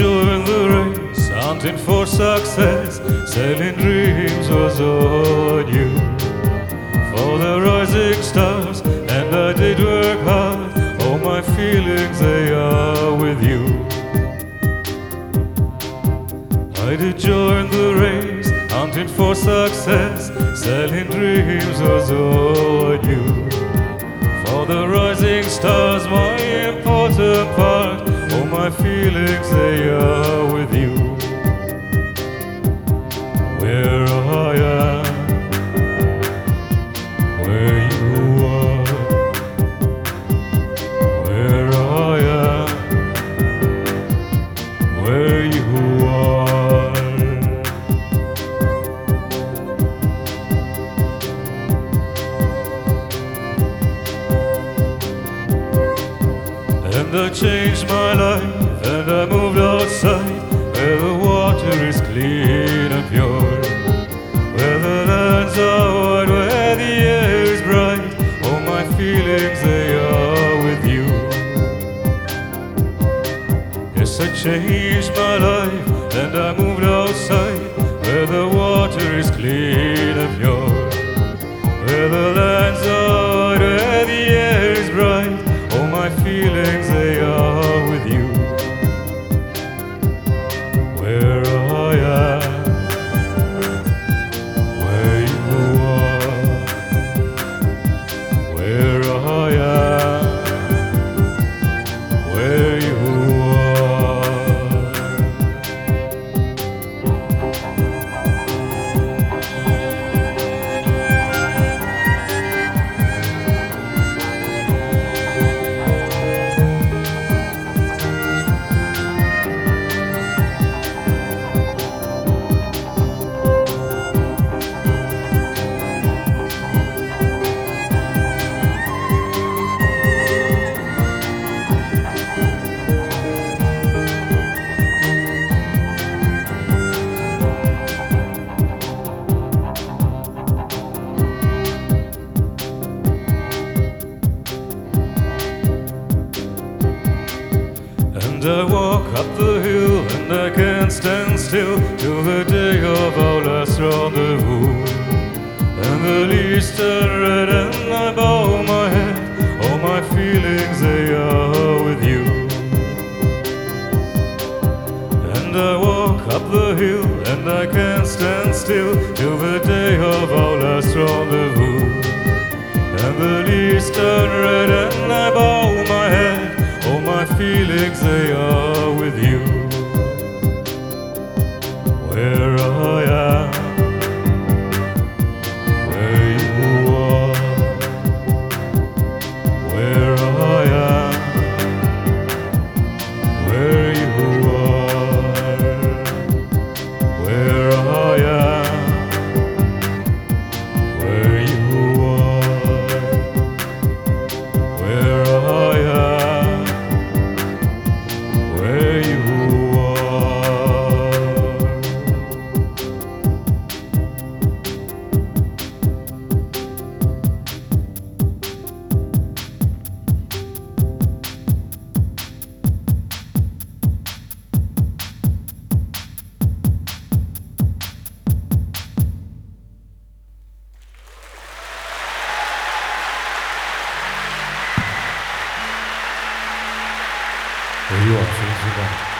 join the race, hunting for success, selling dreams was all knew. For the rising stars, and I did work hard. All my feelings they are with you. I did join the race, hunting for success, selling dreams was all knew. For the rising stars, my important part, my feelings they are with you. Where I am, where you are, where I am, where you are. I changed my life and I moved outside where the water is clean and pure. Where the lands are wide, where the air is bright. All my feelings they are with you. Yes, I changed my life and I moved outside where the water is clean and pure. Where the I can't stand still till the day of our last rendezvous. And the leaves turn red and I bow my head. All my feelings they are with you. And I walk up the hill and I can't stand still till the day of our last rendezvous. And the leaves turn red and I bow 我一会儿